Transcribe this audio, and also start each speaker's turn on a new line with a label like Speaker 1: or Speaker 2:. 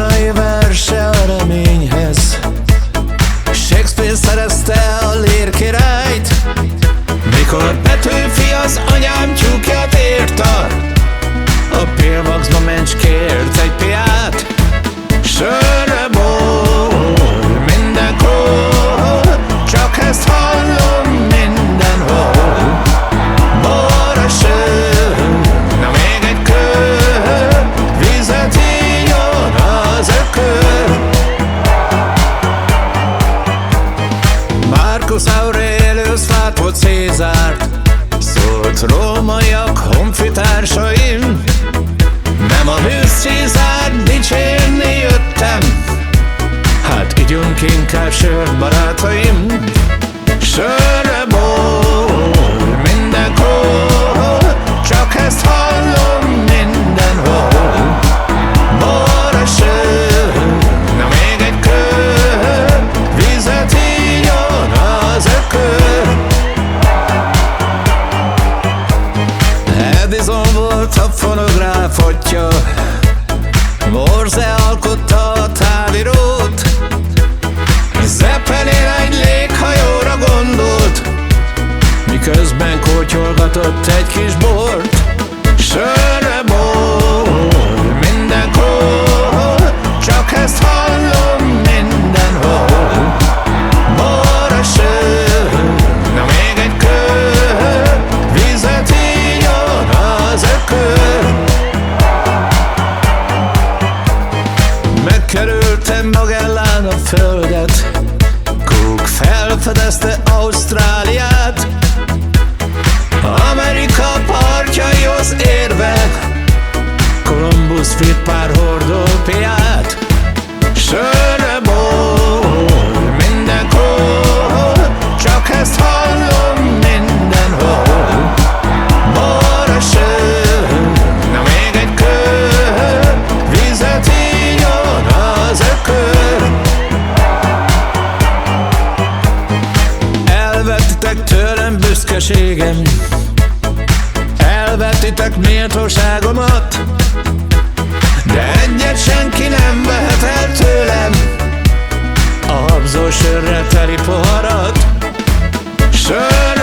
Speaker 1: i even Inkább sört, barátaim. Sörre bor, mindenhol Csak ezt hallom mindenhol. Bor a sör, na még egy kör Vizet ígyon az ökör. Edison volt a fonográfotja Morze alkotta kótyolgatott egy kis bort Sörre bor, mindenhol. Csak ezt hallom mindenhol. Bor a sör, na még egy kör Vizet ígyon az ökör. Megkerültem Magellán a földet Cook felfedezte partjaihoz érve Columbus vitt pár hordópiát Sörre bor, mindenhol Csak ezt hallom mindenhol. Bor sör, na még egy kör. Vizet ígyon az ökör. Elvettitek tőlem büszkeségem Elvettitek méltóságomat De egyet senki nem vehet el tőlem. A habzó sörrel teli poharat Sörre